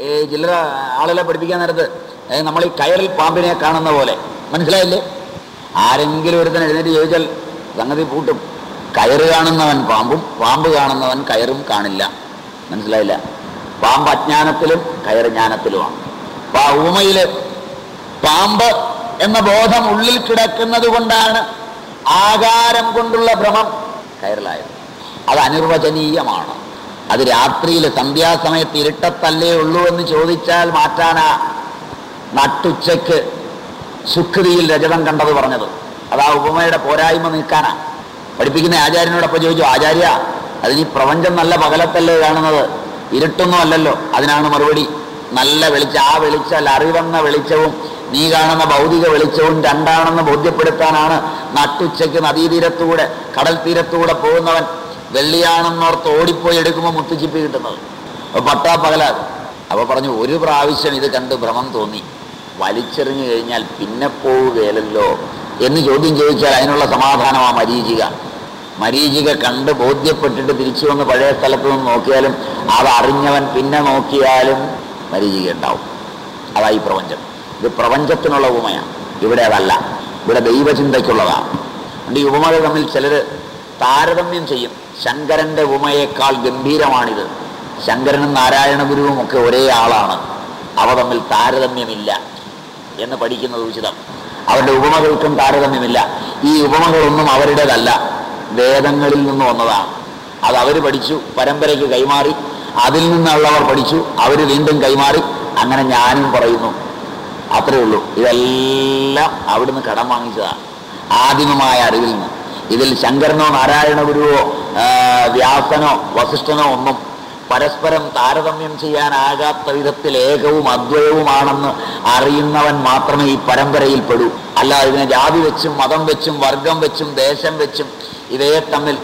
ഈ ചില്ലറ ആളുകളെ പഠിപ്പിക്കാൻ നേരത്ത് നമ്മൾ ഈ കയറിൽ പാമ്പിനെ കാണുന്ന പോലെ. മനസ്സിലായില്ലേ? ആരെങ്കിലും ഒരുത്തൻ എഴുന്നേറ്റ് ചോദിച്ചാൽ സംഗതി പൂട്ടും. കയറ് കാണുന്നവൻ പാമ്പും പാമ്പ് കാണുന്നവൻ കയറും കാണില്ല. മനസ്സിലായില്ല? പാമ്പ് അജ്ഞാനത്തിലും കയറ് ജ്ഞാനത്തിലുമാണ്. അപ്പൊ ആ പാമ്പ് എന്ന ബോധം ഉള്ളിൽ കിടക്കുന്നത് കൊണ്ടാണ് ആകാരം കൊണ്ടുള്ള ഭ്രമം കയറിലായത്. അത് അനിർവചനീയമാണ്. അത് രാത്രിയിൽ സന്ധ്യാസമയത്ത് ഇരുട്ടത്തല്ലേ ഉള്ളൂ എന്ന് ചോദിച്ചാൽ മാറ്റാനാ. നട്ടുച്ചയ്ക്ക് സുഖൃതിയിൽ രജതം കണ്ടത് പറഞ്ഞത്. അതാ ഉപമയുടെ പോരായ്മ നീക്കാനാ പഠിപ്പിക്കുന്ന ആചാര്യനോടൊപ്പം ചോദിച്ചു ആചാര്യ അതിന് ഈ പ്രപഞ്ചം നല്ല പകലത്തല്ലേ കാണുന്നത്? ഇരുട്ടൊന്നും അല്ലല്ലോ. അതിനാണ് മറുപടി. നല്ല വെളിച്ചം ആ വെളിച്ചം അറിവെന്ന വെളിച്ചവും നീ കാണുന്ന ഭൗതിക വെളിച്ചവും രണ്ടാണെന്ന് ബോധ്യപ്പെടുത്താനാണ് നട്ടുച്ചയ്ക്ക് നദീതീരത്തൂടെ കടൽ തീരത്തൂടെ പോകുന്നവൻ വെള്ളിയാണെന്നോർത്ത് ഓടിപ്പോയി എടുക്കുമ്പോൾ മുത്തുച്ചിപ്പി കിട്ടുന്നത്. അപ്പോൾ പട്ടാ പകലാകും. അപ്പോൾ പറഞ്ഞു ഒരു പ്രാവശ്യം ഇത് കണ്ട് ഭ്രമം തോന്നി. വലിച്ചെറിഞ്ഞു കഴിഞ്ഞാൽ പിന്നെ പോവുകയല്ലോ എന്ന് ചോദ്യം ചോദിച്ചാൽ അതിനുള്ള സമാധാനമാണ് മരീചിക. മരീചിക കണ്ട് ബോധ്യപ്പെട്ടിട്ട് തിരിച്ചു വന്ന് പഴയ സ്ഥലത്ത് നിന്ന് നോക്കിയാലും അത് അറിഞ്ഞവൻ പിന്നെ നോക്കിയാലും മരീചിക ഉണ്ടാവും. അതാ ഈ പ്രപഞ്ചം. ഇത് പ്രപഞ്ചത്തിനുള്ള ഉപമയാണ് ഇവിടെ അതല്ല. ഇവിടെ ദൈവചിന്തയ്ക്കുള്ളതാണ്. അതുകൊണ്ട് ഈ ഉപമകൾ തമ്മിൽ ചിലർ താരതമ്യം ചെയ്യും. ശങ്കരന്റെ ഉമയേക്കാൾ ഗംഭീരമാണിത്. ശങ്കരനും നാരായണ ഗുരുവും ഒക്കെ ഒരേ ആളാണ്. അവ തമ്മിൽ താരതമ്യമില്ല എന്ന് പഠിക്കുന്നത് ഉചിതം. അവരുടെ ഉപമകൾക്കും താരതമ്യമില്ല. ഈ ഉപമകളൊന്നും അവരുടേതല്ല. വേദങ്ങളിൽ നിന്ന് വന്നതാണ്. അത് അവർ പഠിച്ചു പരമ്പരയ്ക്ക് കൈമാറി. അതിൽ നിന്നുള്ളവർ പഠിച്ചു അവർ വീണ്ടും കൈമാറി. അങ്ങനെ ഞാനും പറയുന്നു. അത്രയേ ഉള്ളൂ. ഇതെല്ലാം അവിടുന്ന് കടം വാങ്ങിച്ചതാണ്. ആദിമമായ അറിവിൽ നിന്ന്. ഇതിൽ ശങ്കരനോ നാരായണ ഗുരുവോ വ്യാസനോ വസിഷ്ഠനോ ഒന്നും പരസ്പരം താരതമ്യം ചെയ്യാനാകാത്ത വിധത്തിൽ ഏകവും അദ്വയവുമാണെന്ന് അറിയുന്നവൻ മാത്രമേ ഈ പരമ്പരയിൽ പെടൂ. അല്ല ഇതിനെ ജാതി വെച്ചും മതം വെച്ചും വർഗം വെച്ചും ദേശം വെച്ചും ഇവയെ തമ്മിൽ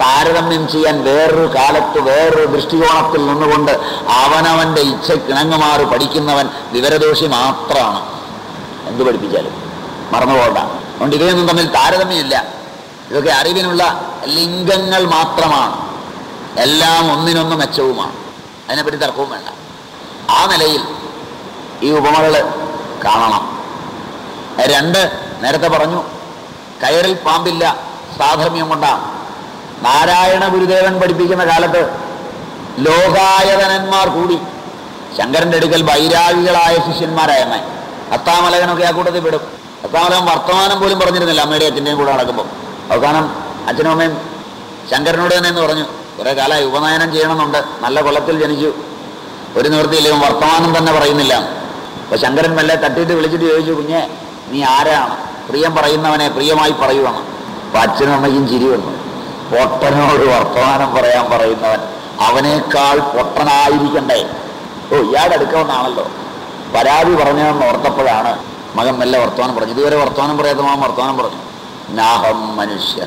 താരതമ്യം ചെയ്യാൻ വേറൊരു കാലത്ത് വേറൊരു ദൃഷ്ടികോണത്തിൽ നിന്നുകൊണ്ട് അവനവന്റെ ഇച്ഛക്കിണങ്ങുമാറ് പഠിക്കുന്നവൻ വിവരദോഷി മാത്രമാണ്. എന്ത് പഠിപ്പിച്ചാലും? മറന്നുപോകണ്ട. അതുകൊണ്ട് ഇവയൊന്നും തമ്മിൽ താരതമ്യമില്ല. ഇതൊക്കെ അറിവിനുള്ള ലിംഗങ്ങൾ മാത്രമാണ്. എല്ലാം ഒന്നിനൊന്ന് മെച്ചവുമാണ്. അതിനെപ്പറ്റി തർക്കവും വേണ്ട. ആ നിലയിൽ ഈ ഉപമകൾ കാണണം. രണ്ട് നേരത്തെ പറഞ്ഞു കയറിൽ പാമ്പില്ല സാധർമ്യം കൊണ്ടാണ് നാരായണ ഗുരുദേവൻ പഠിപ്പിക്കുന്ന കാലത്ത് ലോകായതനന്മാർ കൂടി ശങ്കരന്റെ അടുക്കൽ ബൈരാഗികളായ ശിഷ്യന്മാരായമ്മ അത്താമലകനൊക്കെ ആ കൂട്ടത്തിൽ വിടും അത്താമലകൻ വർത്തമാനം പോലും പറഞ്ഞിരുന്നില്ല അമ്മയുടെ അച്ഛന്റെയും കൂടെ നടക്കുമ്പോൾ അവസാനം അച്ഛനും അമ്മയും ശങ്കരനോട് തന്നെ എന്ന് പറഞ്ഞു കുറെ കാലമായി ഉപനയനം ചെയ്യണമെന്നുണ്ട് നല്ല കുളത്തിൽ ജനിച്ചു. ഒരു നിവൃത്തിയില്ലെങ്കിൽ വർത്തമാനം തന്നെ പറയുന്നില്ല. അപ്പോൾ ശങ്കരൻ മെല്ലെ തട്ടിയിട്ട് വിളിച്ചിട്ട് ചോദിച്ചു കുഞ്ഞെ നീ ആരാണ്? പ്രിയം പറയുന്നവനെ പ്രിയമായി പറയുവാണ്. അപ്പൊ അച്ഛനും അമ്മയ്ക്കും ചിരി വന്നു. പൊട്ടനോട് വർത്തമാനം പറയാൻ പറയുന്നവൻ അവനേക്കാൾ പൊട്ടനായിരിക്കണ്ടേ. ഓ ഇയാളുടെ അടുക്കവന്നാണല്ലോ പരാതി പറഞ്ഞതെന്ന് ഓർത്തപ്പോഴാണ് മകൻ മെല്ലെ വർത്തമാനം പറഞ്ഞു. ഇതുവരെ വർത്തമാനം പറയാത്ത മകൻ വർത്തമാനം പറഞ്ഞു. നാഹം മനുഷ്യ.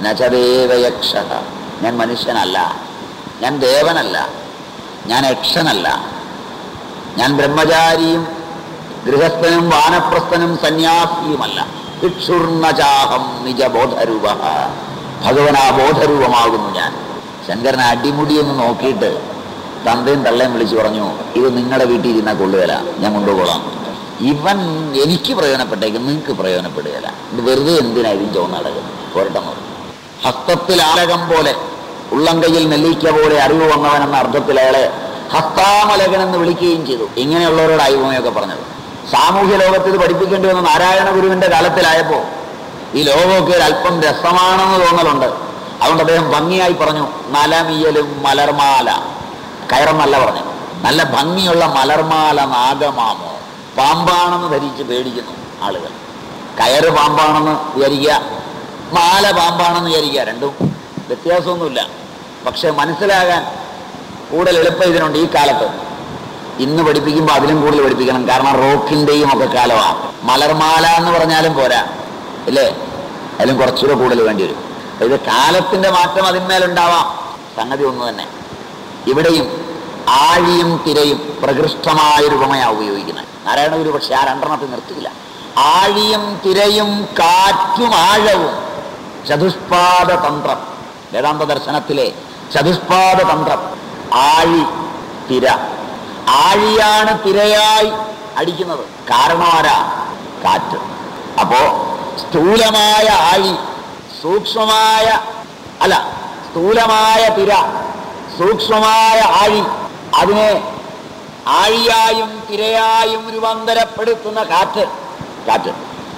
നചദേവയക്ഷ ഞാൻ മനുഷ്യനല്ല. ഞാൻ ദേവനല്ല. ഞാൻ യക്ഷനല്ല. ഞാൻ ബ്രഹ്മചാരിയും ഗൃഹസ്ഥനും വാനപ്രസ്ഥനും സന്യാസിയുമല്ല. ഭിക്ഷുർണചാഹം നിജബോധരൂപ. ഭഗവനാ ബോധരൂപമാകുന്നു ഞാൻ. ശങ്കരനെ അടിമുടിയൊന്ന് നോക്കിയിട്ട് തന്തയും തള്ളയും വിളിച്ചു പറഞ്ഞു ഇത് നിങ്ങളുടെ വീട്ടിൽ ഇരുന്ന കൊള്ളുകയില്ല ഞാൻ കൊണ്ടുപോകാം. ഇവൻ എനിക്ക് പ്രയോജനപ്പെട്ടേക്കും നിങ്ങൾക്ക് പ്രയോജനപ്പെടുകയില്ല. ഇത് വെറുതെ എന്തിനായിരിക്കും പോരട്ടെ എന്ന് പറഞ്ഞു. ഹസ്തത്തിൽ ആലകം പോലെ ഉള്ളംകൈയിൽ നെല്ലിക്ക പോലെ അറിവ് വന്നവൻ എന്ന അർത്ഥത്തിൽ അയാളെ ഹസ്താമലകൻ എന്ന് വിളിക്കുകയും ചെയ്തു. ഇങ്ങനെയുള്ളവരോട് ആയുമയൊക്കെ പറഞ്ഞത്. സാമൂഹ്യ ലോകത്തിൽ പഠിപ്പിക്കേണ്ടി വന്ന നാരായണ ഗുരുവിന്റെ കാലത്തിലായപ്പോ ഈ ലോകമൊക്കെ ഒരു അല്പം രസമാണെന്ന് തോന്നലുണ്ട്. അതുകൊണ്ട് അദ്ദേഹം ഭംഗിയായി പറഞ്ഞു നലമിയലും മലർമാല. കയറെന്നല്ല പറഞ്ഞു നല്ല ഭംഗിയുള്ള മലർമാല നാഗമാമോ? പാമ്പാണെന്ന് ധരിച്ച് പേടിക്കുന്നു ആളുകൾ. കയറ് പാമ്പാണെന്ന് വിചാരിക്കുക മാല പാമ്പാണെന്ന് വിചാരിക്കുക രണ്ടും വ്യത്യാസമൊന്നുമില്ല. പക്ഷെ മനസ്സിലാകാൻ കൂടുതൽ എളുപ്പം ഇതിനുണ്ട് ഈ കാലത്ത്. ഇന്ന് പഠിപ്പിക്കുമ്പോൾ അതിലും കൂടുതൽ പഠിപ്പിക്കണം. കാരണം റോക്കിന്റെയും ഒക്കെ കാലമാണ്. മലർമാല എന്ന് പറഞ്ഞാലും പോരാ ഇല്ലേ അതിലും കുറച്ചുകൂടെ കൂടുതൽ വേണ്ടി വരും. ഇത് കാലത്തിന്റെ മാറ്റം അതിന്മേലുണ്ടാവാം. സംഗതി ഒന്ന് തന്നെ ഇവിടെയും ആഴിയും തിരയും പ്രകൃഷ്ടമായ രൂപമയാണ് ഉപയോഗിക്കുന്നത്. നാരായണ ഗുരു പക്ഷെ ആ രണ്ടെണ്ണത്തിൽ നിർത്തിയില്ല. ആഴിയും തിരയും കാറ്റും ആഴവും ചതുഷ്പാദ തന്ത്രം. വേദാന്ത ദർശനത്തിലെ ചതുഷ്പാദ തന്ത്രം. ആഴി തിര. ആഴിയാണ് തിരയായി അടിക്കുന്നത്. കാരണമാരാ കാറ്റ്. അപ്പോ സ്ഥൂലമായ ആഴി സൂക്ഷ്മമായ അല്ല സ്ഥൂലമായ തിര സൂക്ഷ്മമായ ആഴി അതിനെ ആഴിയായും തിരയായും രൂപാന്തരപ്പെടുത്തുന്ന കാറ്റ് കാറ്റ്.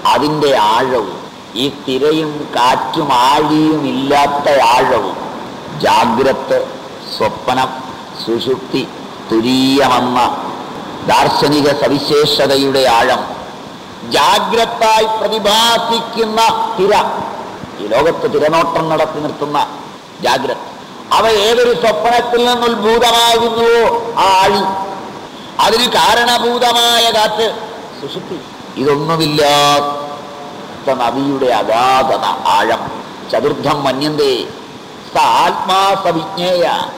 അതിന്റെ ആഴവും ഈ തിരയും കാറ്റും ആഴിയും ഇല്ലാത്ത ആഴവും ജാഗ്രത് സ്വപ്നം സുഷുപ്തി തുരീയമെന്ന ദാർശനിക സവിശേഷതയുടെ ആഴം ജാഗ്രതായി പ്രതിഭാസിക്കുന്ന തിര. ഈ ലോകത്ത് തിരനോട്ടം നടത്തി നിർത്തുന്ന ജാഗ്രത. അവ ഏതൊരു സ്വപ്നത്തിൽ നിന്ന് ഉത്ഭൂതമാകുന്നുവോ ആ ആഴി. അതിന് കാരണഭൂതമായ കാറ്റ് സുഷുപ്തി. ഇതൊന്നുമില്ലാത്ത നദിയുടെ അഗാധത ആഴം. ചതുർത്ഥം മന്യന്തേ. സ ആത്മാ സവിജ്ഞേയ.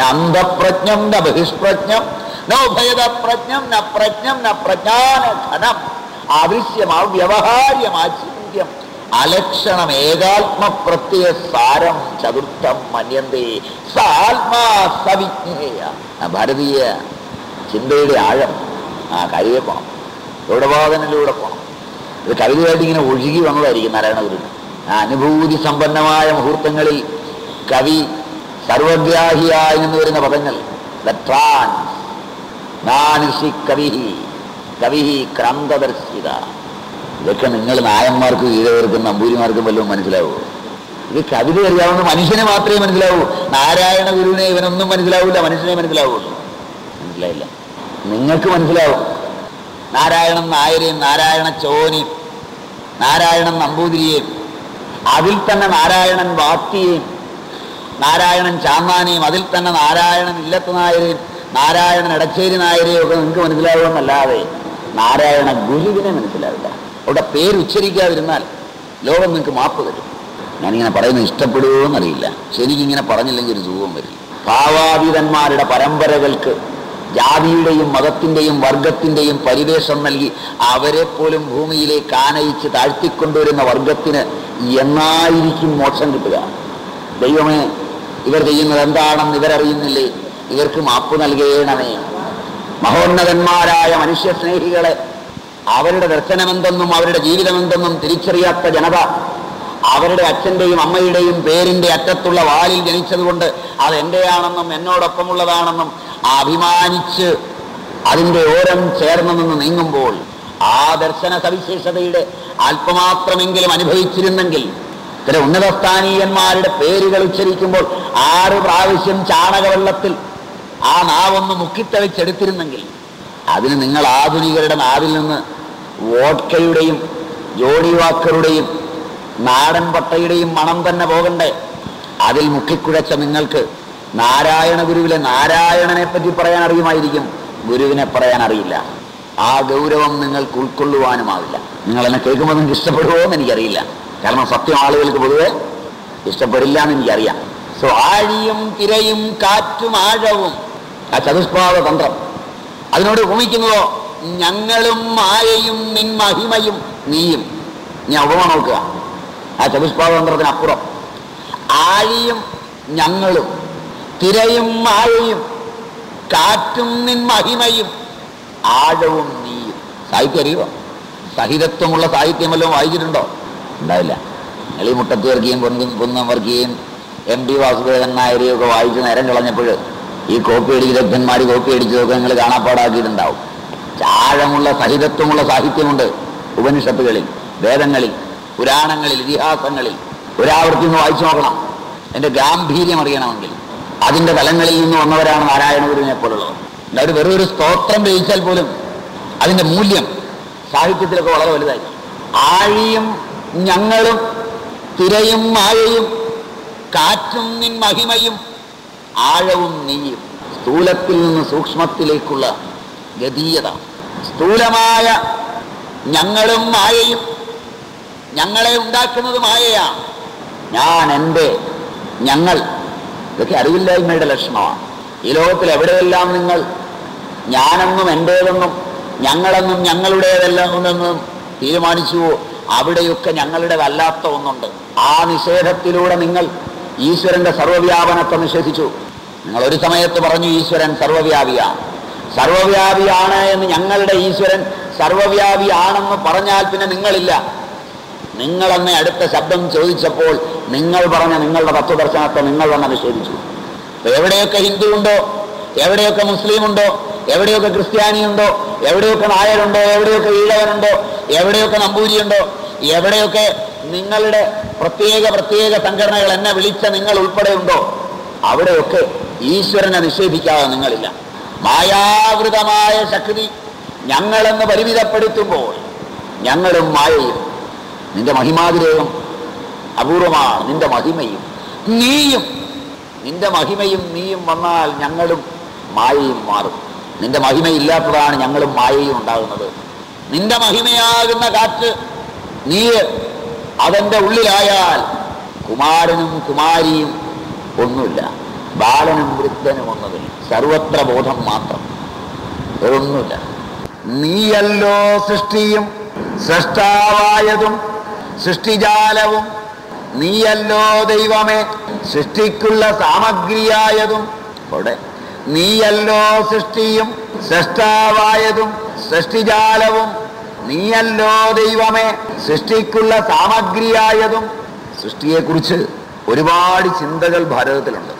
അന്ധപ്രജ്ഞം ന ബഹിഷ്പ്രജ്ഞം നോഭയതപ്രജ്ഞം ന പ്രജ്ഞം ന പ്രജ്ഞാന ഘനം ആദൃശ്യമാ വ്യവഹാര്യമാചിന്യം അലക്ഷണം ഏകാത്മ പ്രത്യയ സാരം ചതുർത്ഥം മന്യന്തേ. സാത്മാ സവിജ്ഞേയ. ഭാരതീയ ചിന്തയുടെ ആഴം ആ കവിയെ പോണം. ഗൗഡബോധനിലൂടെ പോണം. ഇത് കവിതയായിട്ട് ഇങ്ങനെ ഒഴുകി വന്നതായിരിക്കും നാരായണഗുരു ആ അനുഭൂതി സമ്പന്നമായ മുഹൂർത്തങ്ങളിൽ കവി സർവഗ്രാഹിയായി നിന്ന് വരുന്ന പദങ്ങൾ ദ ട്രാൻസ് കവിഹി കവിഹി ക്രാന്തദർശിത ഇതൊക്കെ നിങ്ങൾ നായന്മാർക്ക് ഈഴവർക്കും നമ്പൂരിമാർക്കും വല്ലതും മനസ്സിലാവൂ? ഇത് കവിത അറിയാവുന്ന മനുഷ്യനെ മാത്രമേ മനസ്സിലാവൂ. നാരായണ ഗുരുവിനെ ഇവനൊന്നും മനസ്സിലാവില്ല മനുഷ്യനെ മനസ്സിലാവുള്ളൂ മനസ്സിലായില്ല. നിങ്ങൾക്ക് മനസ്സിലാവും. നാരായണൻ നായരെയും നാരായണ ചോനെയും നാരായണൻ നമ്പൂതിരിയെയും അതിൽ തന്നെ നാരായണൻ വാത്തിയെയും നാരായണൻ ചാന്നാനെയും അതിൽ തന്നെ നാരായണൻ ഇല്ലത്ത് നായരെയും നാരായണൻ എടച്ചേരി നായരെയും ഒക്കെ നിങ്ങൾക്ക് മനസ്സിലാവുമെന്നല്ലാതെ നാരായണ ഗുരുവിനെ മനസ്സിലാവില്ല. അവിടെ പേരുച്ചരിക്കാതിരുന്നാൽ ലോകം നിങ്ങൾക്ക് മാപ്പ് തരും. ഞാനിങ്ങനെ പറയുന്നത് ഇഷ്ടപ്പെടുമോ എന്നറിയില്ല ശരിക്കിങ്ങനെ പറഞ്ഞില്ലെങ്കിൽ ഒരു സുഖം വരില്ല. ഭാവാതീതന്മാരുടെ പരമ്പരകൾക്ക് ജാതിയുടെയും മതത്തിന്റെയും വർഗത്തിന്റെയും പരിവേഷം നൽകി അവരെ പോലും ഭൂമിയിലേക്ക് ആനയിച്ച് താഴ്ത്തിക്കൊണ്ടുവരുന്ന വർഗത്തിന് എന്നായിരിക്കും മോക്ഷം കിട്ടുക. ദൈവമേ ഇവർ ചെയ്യുന്നത് എന്താണെന്ന് ഇവരറിയുന്നില്ലേ? ഇവർക്ക് മാപ്പ് നൽകേണമേ. മഹോന്നതന്മാരായ മനുഷ്യ സ്നേഹികളെ അവരുടെ ദർശനമെന്തെന്നും അവരുടെ ജീവിതമെന്തെന്നും തിരിച്ചറിയാത്ത ജനത അവരുടെ അച്ഛന്റെയും അമ്മയുടെയും പേരിന്റെ അറ്റത്തുള്ള വാലിൽ ജനിച്ചതുകൊണ്ട് അത് എന്റെയാണെന്നും എന്നോടൊപ്പമുള്ളതാണെന്നും അഭിമാനിച്ച് അതിന്റെ ഓരം ചേർന്ന് നിന്ന് നീങ്ങുമ്പോൾ ആ ദർശന സവിശേഷതയുടെ അല്പമാത്രമെങ്കിലും അനുഭവിച്ചിരുന്നെങ്കിൽ ചില ഉന്നതസ്ഥാനീയന്മാരുടെ പേരുകൾ ഉച്ചരിക്കുമ്പോൾ ആറ് പ്രാവശ്യം ചാണകവെള്ളത്തിൽ ആ നാവൊന്ന് മുക്കിത്തളിച്ചെടുത്തിരുന്നെങ്കിൽ അതിന് നിങ്ങൾ ആധുനികരുടെ നാവിൽ നിന്ന് വോഡ്കയുടെയും ജോഡി വാക്കറുടെയും നാടൻ പട്ടയുടെയും മണം തന്നെ പോകണ്ടേ? അതിൽ മുക്കിക്കുഴച്ച നിങ്ങൾക്ക് നാരായണ ഗുരുവിലെ നാരായണനെ പറ്റി പറയാൻ അറിയുമായിരിക്കും. ഗുരുവിനെ പറയാൻ അറിയില്ല. ആ ഗൗരവം നിങ്ങൾക്ക് ഉൾക്കൊള്ളുവാനുമാവില്ല. നിങ്ങൾ എന്നെ കേൾക്കുമ്പോൾ നിങ്ങൾക്ക് ഇഷ്ടപ്പെടുമോ എന്ന് എനിക്കറിയില്ല. കാരണം സത്യം ആളുകൾക്ക് പൊതുവെ ഇഷ്ടപ്പെടില്ല എന്ന് എനിക്കറിയാം. സോ ആഴിയും തിരയും കാറ്റും ആഴവും ആ ചതുഷ്പാദ തന്ത്രം അതിനോട് ഉപമിക്കുന്നതോ ഞങ്ങളും മായയും നിൻ മഹിമയും നീയും. നീ ഉപമ നോക്കുക. ആ ചതുഷ്പാതന്ത്രത്തിനപ്പുറം ആഴിയും ഞങ്ങളും തിരയും മായയും കാറ്റും നിൻ മഹിമയും ആഴവും നീയും. സാഹിത്യം അറിയുമോ സഹിതത്വമുള്ള സാഹിത്യം വല്ലതും വായിച്ചിട്ടുണ്ടോ? ഉണ്ടാവില്ല. നിങ്ങൾ ഈ മുട്ടത്ത് കുന്നം വർക്കിയും എം ടി വാസുദേവൻ നായരെയും ഒക്കെ വായിച്ച് നേരം കളഞ്ഞപ്പോൾ ഈ കോപ്പി അടിച്ച് ലഭ്യന്മാർ കോപ്പി അടിച്ചതൊക്കെ നിങ്ങൾ കാണാപ്പാടാക്കിയിട്ടുണ്ടാവും. ആഴമുള്ള സഹിതത്വമുള്ള സാഹിത്യമുണ്ട് ഉപനിഷത്തുകളിൽ വേദങ്ങളിൽ പുരാണങ്ങളിൽ ഇതിഹാസങ്ങളിൽ. ഒരാവർത്തി ഒന്ന് വായിച്ചു നോക്കണം. എന്റെ ഗാംഭീര്യം അറിയണമെങ്കിൽ. അതിന്റെ തലങ്ങളിൽ നിന്ന് വന്നവരാണ് നാരായണ ഗുരുവിനെ പോലുള്ളവർ. അവർ വെറും ഒരു സ്തോത്രം രചിച്ചാൽ പോലും അതിന്റെ മൂല്യം സാഹിത്യത്തിലൊക്കെ വളരെ വലുതായി ആഴിയും ഞങ്ങളും തിരയും മായയും കാറ്റും നിൻ മഹിമയും ആഴവും നീയും സ്ഥൂലത്തിൽ നിന്ന് സൂക്ഷ്മത്തിലേക്കുള്ള ഗതീയത. സ്ഥൂലമായ ഞങ്ങളും മായയും ഞങ്ങളെ ഉണ്ടാക്കുന്നത് മായയാണ് ഞാൻ എന്റെ ഞങ്ങൾ. ഇതൊക്കെ അറിവില്ലായ്മയുടെ ലക്ഷണമാണ്. ഈ ലോകത്തിൽ എവിടെയെല്ലാം നിങ്ങൾ ഞാനെന്നും എന്റേതെന്നും ഞങ്ങളെന്നും ഞങ്ങളുടേതെല്ലാം എന്നും തീരുമാനിച്ചുവോ? അവിടെയൊക്കെ ഞങ്ങളുടെ വല്ലാത്ത ഒന്നുണ്ട്. ആ നിഷേധത്തിലൂടെ നിങ്ങൾ ഈശ്വരന്റെ സർവവ്യാപനത്തെ നിഷേധിച്ചു. നിങ്ങൾ ഒരു സമയത്ത് പറഞ്ഞു ഈശ്വരൻ സർവവ്യാപിയാണ് സർവവ്യാപിയാണ് എന്ന് ഞങ്ങളുടെ ഈശ്വരൻ സർവവ്യാപിയാണെന്ന് പറഞ്ഞാൽ പിന്നെ നിങ്ങളില്ല. നിങ്ങളെന്നെ അടുത്ത ശബ്ദം ചോദിച്ചപ്പോൾ നിങ്ങൾ പറഞ്ഞ നിങ്ങളുടെ തത്വദർശനത്തെ നിങ്ങൾ തന്നെ നിഷേധിച്ചു. എവിടെയൊക്കെ ഹിന്ദു ഉണ്ടോ? എവിടെയൊക്കെ മുസ്ലിം ഉണ്ടോ? എവിടെയൊക്കെ ക്രിസ്ത്യാനി ഉണ്ടോ? എവിടെയൊക്കെ നായരുണ്ടോ? എവിടെയൊക്കെ ഈഴവനുണ്ടോ? എവിടെയൊക്കെ നമ്പൂരിയുണ്ടോ എവിടെയൊക്കെ നിങ്ങളുടെ പ്രത്യേക പ്രത്യേക സംഘടനകൾ എന്നെ വിളിച്ച നിങ്ങൾ ഉൾപ്പെടെയുണ്ടോ? അവിടെയൊക്കെ ഈശ്വരനെ നിഷേധിക്കാതെ നിങ്ങളില്ല. മായാവൃതമായ ശക്തി ഞങ്ങളെന്ന് പരിമിതപ്പെടുത്തുമ്പോൾ ഞങ്ങളും മായയും. നിന്റെ മഹിമാതിരേകം അപൂർവമാണ് നിന്റെ മഹിമയും നീയും നിന്റെ മഹിമയും നീയും വന്നാൽ ഞങ്ങളും മായയും മാറും. നിന്റെ മഹിമയില്ലാത്തതാണ് ഞങ്ങളും മായയും ഉണ്ടാകുന്നത്. നിന്റെ മഹിമയാകുന്ന കാറ്റ് നീ അതെന്റെ ഉള്ളിലായാൽ കുമാരനും കുമാരിയും ഒന്നുമില്ല. ബാലനും വൃദ്ധനും ഒന്നുമില്ല. സർവത്ര ബോധം മാത്രം. വേറൊന്നുമില്ല. നീയല്ലോ സൃഷ്ടിയും സൃഷ്ടാവായതും സൃഷ്ടിജാലവും. നീയല്ലോ ദൈവമേ സൃഷ്ടിക്കുള്ള സാമഗ്രിയായതും. അവിടെ. നീയല്ലോ സൃഷ്ടിയും സൃഷ്ടാവായതും സൃഷ്ടിജാലവും. നീയല്ലോ ദൈവമേ. സൃഷ്ടിക്കുള്ള സാമഗ്രിയായതും സൃഷ്ടിയെക്കുറിച്ച് ഒരുപാട് ചിന്തകൾ ഭാരതത്തിലുണ്ട്.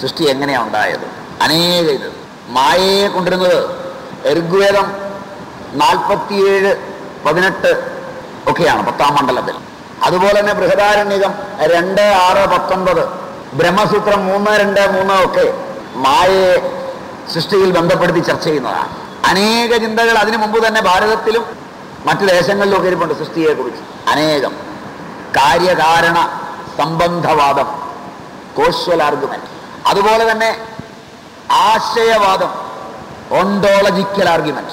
സൃഷ്ടി എങ്ങനെയാണ് ഉണ്ടായത്? അനേക ഇത്. മായയെ കൊണ്ടിരുന്നത് ഋഗ്വേദം നാൽപ്പത്തിയേഴ് പതിനെട്ട് ഒക്കെയാണ് പത്താം മണ്ഡലത്തിൽ. അതുപോലെ തന്നെ ബൃഹദാരണ്യകം രണ്ട് ആറ് പത്തൊൻപത് ബ്രഹ്മസൂത്രം മൂന്ന് രണ്ട് മൂന്ന് ഒക്കെ മായയെ സൃഷ്ടിയിൽ ബന്ധപ്പെടുത്തി ചർച്ച ചെയ്യുന്നതാണ്. അനേക ചിന്തകൾ അതിനു മുമ്പ് തന്നെ ഭാരതത്തിലും മറ്റു ദേശങ്ങളിലൊക്കെ ഇരിപ്പുണ്ട് സൃഷ്ടിയെക്കുറിച്ച്. അനേകം. കാര്യകാരണ സംബന്ധവാദം. കോശ്വൽ ആർഗ്യുമെന്റ് അതുപോലെ തന്നെ ആശയവാദം. ഓണ്ടോളജിക്കൽ ആർഗ്യുമെന്റ്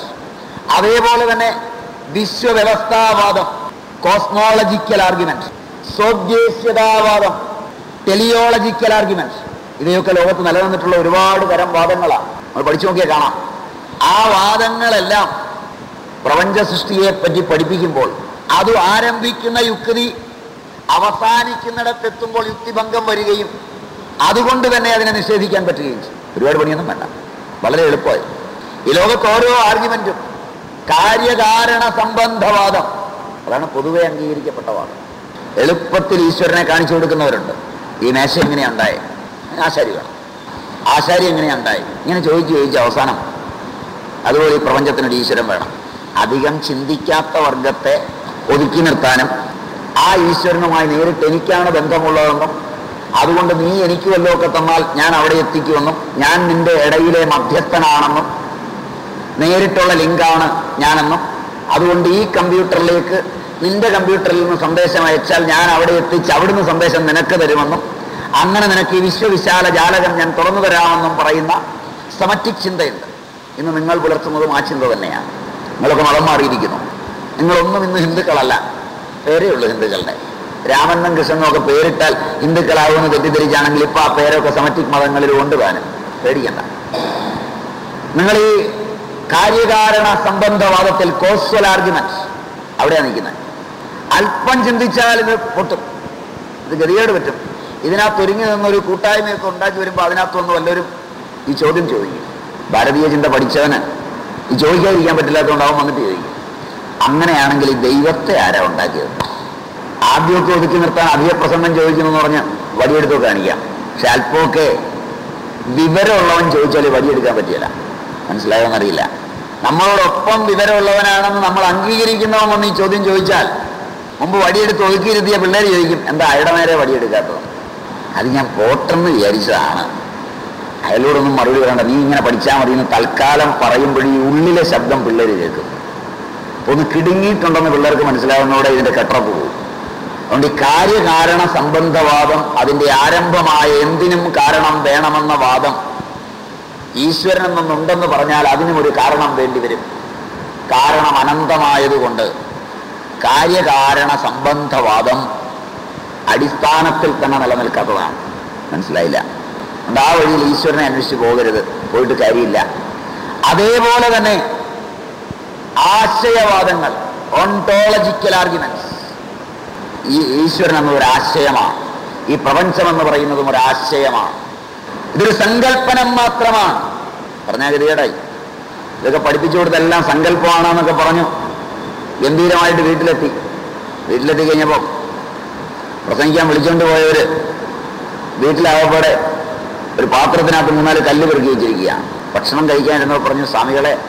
അതേപോലെ തന്നെ വിശ്വവ്യവസ്ഥാവാദം. കോസ്മോളജിക്കൽ ആർഗ്യുമെന്റ് സ്വദേശീയതാവാദം ടെലിയോളജിക്കൽ ആർഗ്യുമെന്റ് ഇവയൊക്കെ ലോകത്ത് നിലനിന്നിട്ടുള്ള ഒരുപാട് തരം വാദങ്ങളാണ്. നമ്മൾ പഠിച്ചു നോക്കിയാൽ കാണാം. ആ വാദങ്ങളെല്ലാം പ്രപഞ്ച സൃഷ്ടിയെ പറ്റി പഠിപ്പിക്കുമ്പോൾ അത് ആരംഭിക്കുന്ന യുക്തി അവസാനിക്കുന്നിടത്തെത്തുമ്പോൾ യുക്തിഭംഗം വരികയും അതുകൊണ്ട് തന്നെ അതിനെ നിഷേധിക്കാൻ പറ്റുകയും ചെയ്യും. ഒരുപാട് പണിയൊന്നും വേണ്ട. വളരെ എളുപ്പമായി. ഈ ലോകത്ത് ഓരോ ആർഗ്യുമെന്റും കാര്യകാരണ സംബന്ധവാദം. അതാണ് പൊതുവെ അംഗീകരിക്കപ്പെട്ട വാദം എളുപ്പത്തിൽ ഈശ്വരനെ കാണിച്ചു കൊടുക്കുന്നവരുണ്ട്. ഈ മേശ എങ്ങനെയാ ഉണ്ടായേ? ആശാരി വേണം. ആശാരി എങ്ങനെയാ ഉണ്ടായി? ഇങ്ങനെ ചോദിച്ചു ചോദിച്ച് അവസാനം അതുപോലെ ഈ പ്രപഞ്ചത്തിനൊരു ഈശ്വരൻ വേണം. അധികം ചിന്തിക്കാത്ത വർഗത്തെ ഒതുക്കി നിർത്താനും ആ ഈശ്വരനുമായി നേരിട്ട് എനിക്കാണ് ബന്ധമുള്ളതെന്നും അതുകൊണ്ട് നീ എനിക്ക് വല്ലതൊക്കെ തന്നാൽ ഞാൻ അവിടെ എത്തിക്കുമെന്നും ഞാൻ നിന്റെ ഇടയിലെ മധ്യസ്ഥനാണെന്നും നേരിട്ടുള്ള ലിങ്കാണ് ഞാനെന്നും അതുകൊണ്ട് ഈ കമ്പ്യൂട്ടറിലേക്ക് നിന്റെ കമ്പ്യൂട്ടറിൽ നിന്ന് സന്ദേശം അയച്ചാൽ ഞാൻ അവിടെ എത്തിച്ച് അവിടുന്ന് സന്ദേശം നിനക്ക് തരുമെന്നും അങ്ങനെ നിനക്ക് ഈ വിശ്വവിശാല ജാലകം ഞാൻ തുറന്നു തരാമെന്നും പറയുന്ന സമറ്റിക് ചിന്തയുണ്ട്. ഇന്ന് നിങ്ങൾ പുലർത്തുന്നതും ആ ചിന്ത തന്നെയാണ്. നിങ്ങളൊക്കെ മതം മാറിയിരിക്കുന്നു. നിങ്ങളൊന്നും ഇന്ന് ഹിന്ദുക്കളല്ല. പേരേ ഉള്ളൂ ഹിന്ദുക്കളുടെ. രാമനും കൃഷ്ണനും ഒക്കെ പേരിട്ടാൽ ഹിന്ദുക്കളാവുമെന്ന് തെറ്റിദ്ധരിച്ചാണെങ്കിൽ ഇപ്പൊ ആ പേരൊക്കെ സമറ്റിക് മതങ്ങളിൽ കൊണ്ടുപോകാനും പേടിക്കണ്ട. നിങ്ങൾ ഈ കാര്യകാരണ സംബന്ധവാദത്തിൽ കോസ്വൽ ആർഗ്യുമെന്റ് അവിടെയാണ് നിൽക്കുന്നത്. അല്പം ചിന്തിച്ചാൽ ഇത് പൊട്ടും. ഇത് ഗതികേട് പറ്റും. ഇതിനകത്ത് ഒരുങ്ങി നിന്നൊരു കൂട്ടായ്മയൊക്കെ ഉണ്ടാക്കി വരുമ്പോൾ അതിനകത്തൊന്നും വല്ലവരും ഈ ചോദ്യം ചോദിക്കും. ഭാരതീയ ചിന്ത പഠിച്ചവന് ചോദിക്കാതിരിക്കാൻ പറ്റില്ലാത്തതുകൊണ്ട് അവൻ വന്നിട്ട് ചോദിക്കും. അങ്ങനെയാണെങ്കിൽ ദൈവത്തെ ആരാ ഉണ്ടാക്കിയത്? ആദ്യമൊക്കെ ഒതുക്കി നിർത്താൻ അധിക പ്രസംഗം ചോദിക്കുന്നു എന്ന് പറഞ്ഞ് വടിയെടുത്ത് കാണിക്കാം. പക്ഷെ അല്പമൊക്കെ വിവരമുള്ളവൻ ചോദിച്ചാൽ വടിയെടുക്കാൻ പറ്റില്ല മനസ്സിലായോന്നറിയില്ല നമ്മളോടൊപ്പം വിവരമുള്ളവനാണെന്ന് നമ്മൾ അംഗീകരിക്കുന്നവൻ വന്ന് ഈ ചോദ്യം ചോദിച്ചാൽ മുമ്പ് വടിയെടുത്ത് ഒതുക്കിയിരുത്തിയ പിള്ളേർ ചോദിക്കും എന്താ അയുടെ നേരെ വടിയെടുക്കാത്തത്? അത് ഞാൻ പോട്ടെന്ന് വിചാരിച്ചതാണ്. അയാളോടൊന്നും മറുപടി പറയണ്ട. നീ ഇങ്ങനെ പഠിച്ചാൽ മതി എന്ന് തൽക്കാലം പറയുമ്പോഴും ഈ ഉള്ളിലെ ശബ്ദം പിള്ളേർ കേൾക്കും. ഒന്ന് കിടുങ്ങിയിട്ടുണ്ടെന്ന് പിള്ളേർക്ക് മനസ്സിലാവുന്നതോടെ ഇതിന്റെ കെട്ടറ പോകും. അതുകൊണ്ട് ഈ കാര്യകാരണ സംബന്ധവാദം അതിന്റെ ആരംഭമായ എന്തിനും കാരണം വേണമെന്ന വാദം ഈശ്വരൻ എന്നൊന്നുണ്ടെന്ന് പറഞ്ഞാൽ അതിനും ഒരു കാരണം വേണ്ടി വരും. കാരണം അനന്തമായതുകൊണ്ട് കാര്യകാരണ സംബന്ധവാദം അടിസ്ഥാനത്തിൽ തന്നെ നിലനിൽക്കാത്തതാണ്. മനസ്സിലായില്ല? ആ വഴിയിൽ ഈശ്വരനെ അന്വേഷിച്ച് പോകരുത്. പോയിട്ട് കാര്യമില്ല. അതേപോലെ തന്നെ ആശയവാദങ്ങൾ ഓൺടോളജിക്കൽ ആർഗ്യുമെന്റ്സ് ഈ ഈശ്വരൻ എന്ന ഒരു ആശയമാണ്. ഈ പ്രപഞ്ചം എന്ന് പറയുന്നതും ഒരു ആശയമാണ്. ഇതൊരു സങ്കല്പനം മാത്രമാണ്. പറഞ്ഞാൽ ഗതികേടായി. ഇതൊക്കെ പഠിപ്പിച്ചു കൊടുത്തെല്ലാം സങ്കല്പമാണെന്നൊക്കെ പറഞ്ഞു ഗംഭീരമായിട്ട് വീട്ടിലെത്തി. വീട്ടിലെത്തി കഴിഞ്ഞപ്പോൾ പ്രസംഗിക്കാൻ വിളിച്ചുകൊണ്ട് പോയവര് വീട്ടിലാകപ്പാടെ ഒരു പാത്രത്തിനകത്ത് മൂന്നാൽ കല്ല് പെറുക്കി വെച്ചിരിക്കുകയാണ് ഭക്ഷണം കഴിക്കാനിരുന്നവർ പറഞ്ഞു സ്വാമികളെ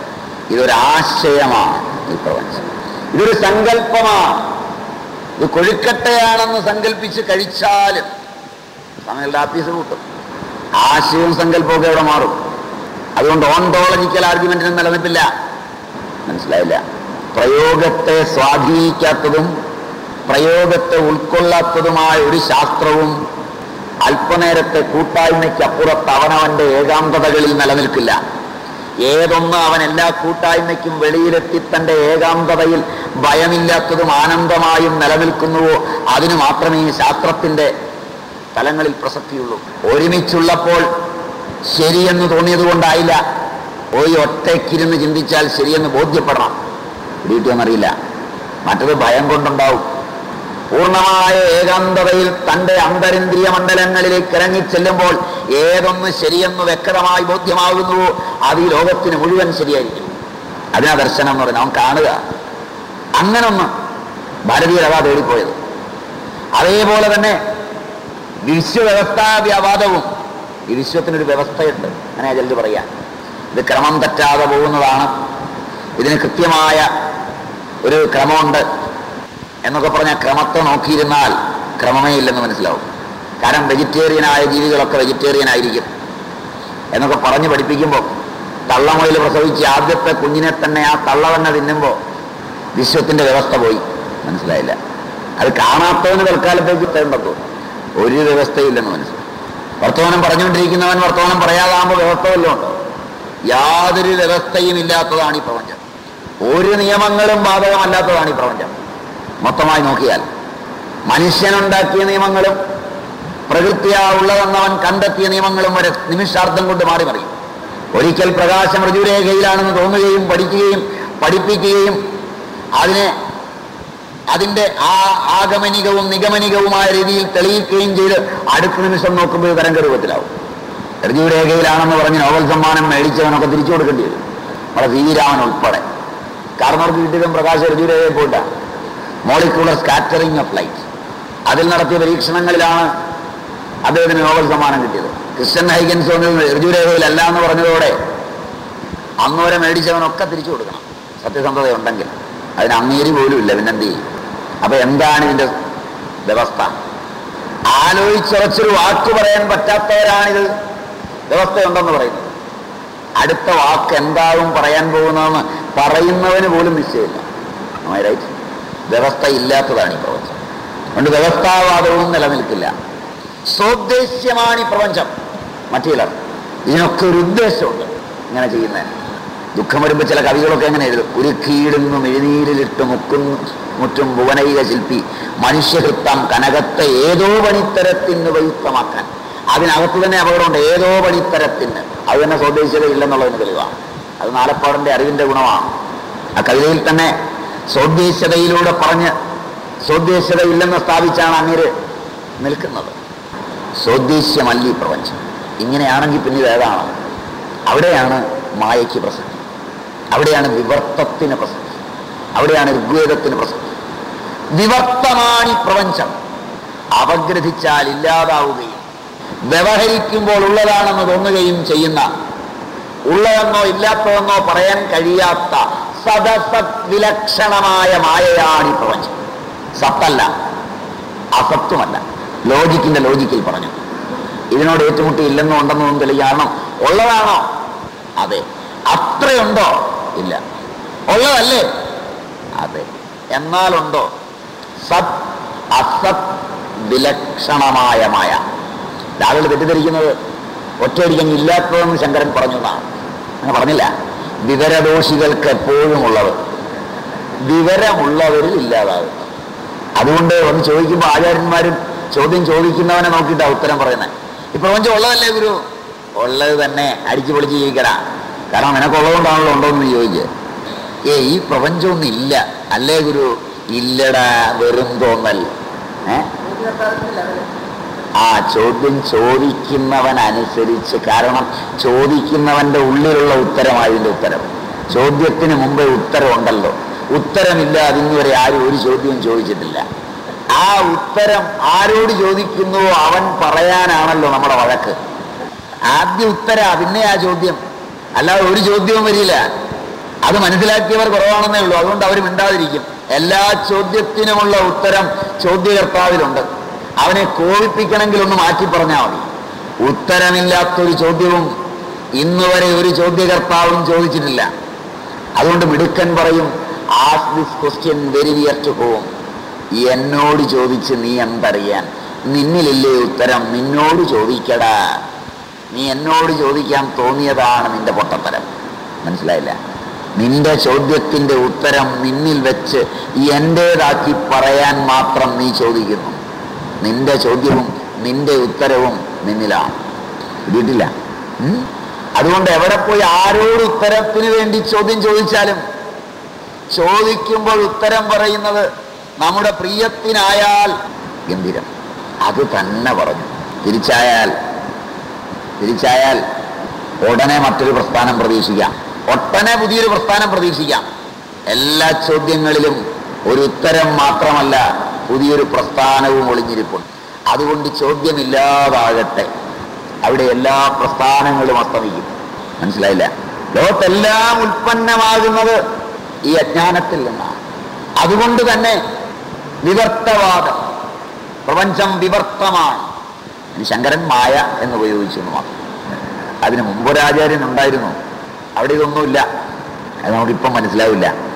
ഇതൊരാശയമാണ് ഈ പ്രപഞ്ചം. ഇതൊരു സങ്കല്പമാണ്. ഇത് കൊഴുക്കട്ടയാണെന്ന് സങ്കല്പിച്ച് കഴിച്ചാലും സ്വാമികളുടെ ആപ്പീസ് കൂട്ടും. ആശയവും സങ്കല്പമൊക്കെ അവിടെ മാറും. അതുകൊണ്ട് ഓണ്ടോളജിക്കൽ ആർഗ്യുമെന്റിനും നിലനിൽപ്പില്ല. മനസ്സിലായില്ല? പ്രയോഗത്തെ സ്വാധീനിക്കാത്തതും പ്രയോഗത്തെ ഉൾക്കൊള്ളാത്തതുമായ ഒരു ശാസ്ത്രവും അല്പനേരത്തെ കൂട്ടായ്മയ്ക്കപ്പുറത്ത് അവനവന്റെ ഏകാന്തതകളിൽ നിലനിൽക്കില്ല. ഏതൊന്ന് അവൻ എല്ലാ കൂട്ടായ്മയ്ക്കും വെളിയിലെത്തി തന്റെ ഏകാന്തതയിൽ ഭയമില്ലാത്തതും ആനന്ദമായും നിലനിൽക്കുന്നുവോ അതിന് മാത്രമേ ശാസ്ത്രത്തിന്റെ തലങ്ങളിൽ പ്രസക്തിയുള്ളൂ. ഒരുമിച്ചുള്ളപ്പോൾ ശരിയെന്ന് തോന്നിയത് കൊണ്ടായില്ല പോയി ഒറ്റയ്ക്കിരുന്ന് ചിന്തിച്ചാൽ ശരിയെന്ന് ബോധ്യപ്പെടണം. വീട്ടിയൊന്നറിയില്ല മറ്റത് ഭയം കൊണ്ടുണ്ടാവും. പൂർണമായ ഏകാന്തതയിൽ തന്റെ അന്തരിന്ദ്രിയ മണ്ഡലങ്ങളിലേക്ക് ഇറങ്ങിച്ചെല്ലുമ്പോൾ ഏതൊന്ന് ശരിയെന്ന് വ്യക്തമായി ബോധ്യമാകുന്നുവോ അത് ഈ ലോകത്തിന് മുഴുവൻ ശരിയായിരിക്കും. അതിനാ ദർശനം എന്ന് പറഞ്ഞാൽ അവൻ കാണുക. അങ്ങനൊന്ന് ഭാരതീയരവാ തേടിപ്പോയത്. അതേപോലെ തന്നെ വിശ്വവ്യവസ്ഥാവ്യവാദവും. ഈ വിശ്വത്തിനൊരു വ്യവസ്ഥയുണ്ട്. അങ്ങനെ ചിലത് പറയാം. ഇത് ക്രമം തെറ്റാതെ പോകുന്നതാണ്. ഇതിന് കൃത്യമായ ഒരു ക്രമമുണ്ട്. എന്നൊക്കെ പറഞ്ഞ ക്രമത്തെ നോക്കിയിരുന്നാൽ ക്രമമേ ഇല്ലെന്ന് മനസ്സിലാവും. കാരണം വെജിറ്റേറിയനായ ജീവികളൊക്കെ വെജിറ്റേറിയൻ ആയിരിക്കും. എന്നൊക്കെ പറഞ്ഞ് പഠിപ്പിക്കുമ്പോൾ തള്ളമുയിൽ പ്രസവിച്ച് ആദ്യത്തെ കുഞ്ഞിനെ തന്നെ ആ തള്ള തിന്നുമ്പോൾ വിശ്വത്തിന്റെ വ്യവസ്ഥ പോയി. മനസ്സിലായില്ല. അത് കാണാത്തവന് തൽക്കാലത്തേക്ക് തേണ്ടത്തു ഒരു വ്യവസ്ഥയില്ലെന്ന് മനസ്സിലായി. വർത്തമാനം പറഞ്ഞുകൊണ്ടിരിക്കുന്നവൻ വർത്തമാനം പറയാതാകുമ്പോൾ വ്യവസ്ഥ വല്ലതും ഉണ്ടോ? യാതൊരു വ്യവസ്ഥയും ഇല്ലാത്തതാണ് ഈ പ്രപഞ്ചം. ഒരു നിയമങ്ങളും ബാധകമല്ലാത്തതാണ് ഈ പ്രപഞ്ചം. മൊത്തമായി നോക്കിയാൽ മനുഷ്യനുണ്ടാക്കിയ നിയമങ്ങളും പ്രകൃതിയാ ഉള്ളതെന്നവൻ കണ്ടെത്തിയ നിയമങ്ങളും വരെ നിമിഷാർത്ഥം കൊണ്ട് മാറി മറിയും. ഒരിക്കൽ പ്രകാശം ഋതുരേഖയിലാണെന്ന് തോന്നുകയും പഠിക്കുകയും പഠിപ്പിക്കുകയും അതിനെ അതിന്റെ ആ ആഗമനികവും നിഗമനികവുമായ രീതിയിൽ തെളിയിക്കുകയും ചെയ്ത് അടുത്ത നിമിഷം നോക്കുമ്പോൾ തരംഗ രൂപത്തിലാവും. ഋതുരേഖയിലാണെന്ന് പറഞ്ഞ് നോവൽ സമ്മാനം മേടിച്ചവനൊക്കെ തിരിച്ചു കൊടുക്കേണ്ടി വരും. നമ്മുടെ സി ഉൾപ്പെടെ. കാരണം അവർക്ക് കിട്ടിയതും പ്രകാശ ഋതുരേഖയെ പോയിട്ടാ മോളിക്കുലർ സ്കാറ്ററിംഗ് ഓഫ് ലൈറ്റ്. അതിൽ നടത്തിയ പരീക്ഷണങ്ങളിലാണ് അദ്ദേഹത്തിന് നോബൽ സമ്മാനം കിട്ടിയത്. ക്രിസ്ത്യൻ ഹൈഗൻസ് വന്നത് ഋജുരേഖയിലല്ല എന്ന് പറഞ്ഞതോടെ അന്ന് മേടിച്ചവനൊക്കെ തിരിച്ചു കൊടുക്കണം. സത്യസന്ധത ഉണ്ടെങ്കിൽ. അതിന് അങ്ങേരി പോലും ഇല്ല. പിന്നെന്ത് ചെയ്യും? അപ്പൊ എന്താണ് ഇതിന്റെ വ്യവസ്ഥ? ആലോചിച്ചുറച്ചൊരു വാക്ക് പറയാൻ പറ്റാത്തവരാണിത്. വ്യവസ്ഥയുണ്ടെന്ന് പറയുന്നത്. അടുത്ത വാക്ക് എന്താകും പറയാൻ പോകുന്നതെന്ന് പറയുന്നവന് പോലും നിശ്ചയമില്ല. റൈറ്റ് വ്യവസ്ഥ ഇല്ലാത്തതാണ് ഈ പ്രപഞ്ചം. അതുകൊണ്ട് വ്യവസ്ഥാവാദവും നിലനിൽക്കില്ല. സ്വദ്ദേശ്യമാണ് ഈ പ്രപഞ്ചം. മറ്റു ചിലർ ഇതിനൊക്കെ ഒരു ഉദ്ദേശമുണ്ട് ഇങ്ങനെ ചെയ്യുന്നതിന്. ദുഃഖം വരുമ്പോൾ ചില കവികളൊക്കെ എങ്ങനെ എഴുതും? ഉരുക്കിയിടുന്നു മെഴുനീരിലിട്ട് മുക്കും മുറ്റും ഭുവനൈക ശില്പി. മനുഷ്യഹൃത്തം കനകത്തെ ഏതോ പണിത്തരത്തിന് ഉപയുക്തമാക്കാൻ അതിനകത്ത് തന്നെ അപകടമുണ്ട്. ഏതോ പണിത്തരത്തിന് അത് തന്നെ സ്വദേശിത ഇല്ലെന്നുള്ളതിന് തെളിവാണ്. അത് നാലപ്പാടിന്റെ അറിവിന്റെ ഗുണമാണ്. ആ കവിതയിൽ തന്നെ സ്വദേശതയിലൂടെ പറഞ്ഞ് സ്വദേശതയില്ലെന്ന് സ്ഥാപിച്ചാണ് അങ്ങര് നിൽക്കുന്നത്. സ്വദേശ്യമല്ല ഈ പ്രപഞ്ചം. ഇങ്ങനെയാണെങ്കിൽ പിന്നെ ഏതാണ്? അവിടെയാണ് മായയ്ക്ക് പ്രസക്തി. അവിടെയാണ് വിവർത്തത്തിന് പ്രസക്തി. അവിടെയാണ് ഋഗ്വേദത്തിന് പ്രസക്തി. വിവർത്തമാണ് പ്രപഞ്ചം. അപഗ്രഥിച്ചാൽ ഇല്ലാതാവുകയും വ്യവഹരിക്കുമ്പോൾ ഉള്ളതാണെന്ന് തോന്നുകയും ചെയ്യുന്ന ഉള്ളതെന്നോ ഇല്ലാത്തതെന്നോ പറയാൻ കഴിയാത്ത സദസത് വിലക്ഷണമായ മായയാണ് ഈ പ്രപഞ്ചം. സത്തല്ല അസത്വമല്ല. ലോജിക്കിന്റെ ലോജിക്കിൽ പറഞ്ഞു. ഇതിനോട് ഏറ്റുമുട്ടി ഇല്ലെന്നോ ഉണ്ടെന്നോ തെളിയിക്കണം ഉള്ളതാണോ? അതെ. അത്രയുണ്ടോ? ഇല്ല. ഉള്ളതല്ലേ? അതെ. എന്നാലുണ്ടോ? സത് അസത് വിലക്ഷണമായ മായ. ആളുകൾ തെറ്റിദ്ധരിക്കുന്നത് ഒറ്റയടിക്കാൻ ഇല്ലാത്തതെന്ന് ശങ്കരൻ പറഞ്ഞു അങ്ങനെ പറഞ്ഞില്ല. വിവരദോഷികൾക്ക് എപ്പോഴും ഉള്ളത് വിവരമുള്ളവരിൽ ഇല്ലാതാകും അതുകൊണ്ട് ഒന്ന് ചോദിക്കുമ്പോൾ ആചാര്യന്മാരും ചോദ്യം ചോദിക്കുന്നവനെ നോക്കിയിട്ടാണ് ഉത്തരം പറയുന്നത് ഈ പ്രപഞ്ചം ഉള്ളതല്ലേ ഗുരു? ഉള്ളത് തന്നെ അടിച്ചു പൊളിച്ച് ജീവിക്കടാ. കാരണം നിനക്കുള്ളതുകൊണ്ടാണല്ലോ ഉണ്ടോ എന്ന് ചോദിച്ചത് ഏ ഈ പ്രപഞ്ചമൊന്നും ഇല്ല. അല്ലേ ഗുരു? ഇല്ലടാ വെറും തോന്നൽ. ഏ? ആ ചോദ്യം ചോദിക്കുന്നവൻ അനുസരിച്ച് കാരണം ചോദിക്കുന്നവന്റെ ഉള്ളിലുള്ള ഉത്തരമായതിന്റെ ഉത്തരം. ചോദ്യത്തിന് മുമ്പേ ഉത്തരമുണ്ടല്ലോ. ഉത്തരമില്ല അതിന്നുവരെ ആരും ഒരു ചോദ്യവും ചോദിച്ചിട്ടില്ല. ആ ഉത്തരം ആരോട് ചോദിക്കുന്നുവോ അവൻ പറയാനാണല്ലോ നമ്മുടെ വഴക്ക്. ആദ്യ ഉത്തര പിന്നെ ആ ചോദ്യം. അല്ലാതെ ഒരു ചോദ്യവും വരില്ല. അത് മനസ്സിലാക്കിയവർ കുറവാണെന്നേ ഉള്ളൂ. അതുകൊണ്ട് അവർ മിണ്ടാതിരിക്കും. എല്ലാ ചോദ്യത്തിനുമുള്ള ഉത്തരം ചോദ്യകർത്താവിലുണ്ട്. അവനെ കോപിപ്പിക്കണമെങ്കിൽ ഒന്ന് മാറ്റി പറഞ്ഞാൽ മതി. ഉത്തരമില്ലാത്തൊരു ചോദ്യവും ഇന്ന് വരെ ഒരു ചോദ്യകർത്താവും ചോദിച്ചിട്ടില്ല. അതുകൊണ്ട് മിടുക്കൻ പറയും ask this question very to home എന്നോട് ചോദിച്ച് നീ എന്തറിയാൻ? നിന്നിലില്ലേ ഉത്തരം? നിന്നോട് ചോദിക്കടാ. നീ എന്നോട് ചോദിക്കാൻ തോന്നിയതാണ് നിന്റെ പൊട്ടത്തരം. മനസ്സിലായില്ല? നിന്റെ ചോദ്യത്തിന്റെ ഉത്തരം നിന്നിൽ വെച്ച് എന്റേതാക്കി പറയാൻ മാത്രം നീ ചോദിക്കുന്നു. നിന്റെ ചോദ്യവും നിന്റെ ഉത്തരവും നിന്നിലാണ് കിട്ടിയിട്ടില്ല അതുകൊണ്ട് എവിടെ പോയി ആരോട് ഉത്തരത്തിന് വേണ്ടി ചോദ്യം ചോദിച്ചാലും ചോദിക്കുമ്പോൾ ഉത്തരം പറയുന്നത് നമ്മുടെ പ്രിയത്തിനായാൽ ഗംഭീരം. അത് തന്നെ പറഞ്ഞു. തിരിച്ചായാൽ തിരിച്ചായാൽ ഉടനെ മറ്റൊരു പ്രസ്ഥാനം പ്രതീക്ഷിക്കാം. ഒട്ടനെ പുതിയൊരു പ്രസ്ഥാനം പ്രതീക്ഷിക്കാം. എല്ലാ ചോദ്യങ്ങളിലും ഒരു ഉത്തരം മാത്രമല്ല പുതിയൊരു പ്രസ്ഥാനവും ഒളിഞ്ഞിരിപ്പുണ്ട്. അതുകൊണ്ട് ചോദ്യമില്ലാതാകട്ടെ. അവിടെ എല്ലാ പ്രസ്ഥാനങ്ങളും അസ്തമിക്കും. മനസ്സിലായില്ല? ലോകത്തെല്ലാം ഉൽപ്പന്നമാകുന്നത് ഈ അജ്ഞാനത്തിൽ നിന്നാണ്. അതുകൊണ്ട് തന്നെ വിവർത്തവാദം പ്രപഞ്ചം വിവർത്തമാണ്. ശങ്കരൻ മായ എന്ന് ഉപയോഗിച്ചു എന്ന് മാത്രം. അതിന് മുമ്പൊരാചാര്യൻ ഉണ്ടായിരുന്നു. അവിടെ ഇതൊന്നുമില്ല. അത് നമുക്കിപ്പം മനസ്സിലാവില്ല.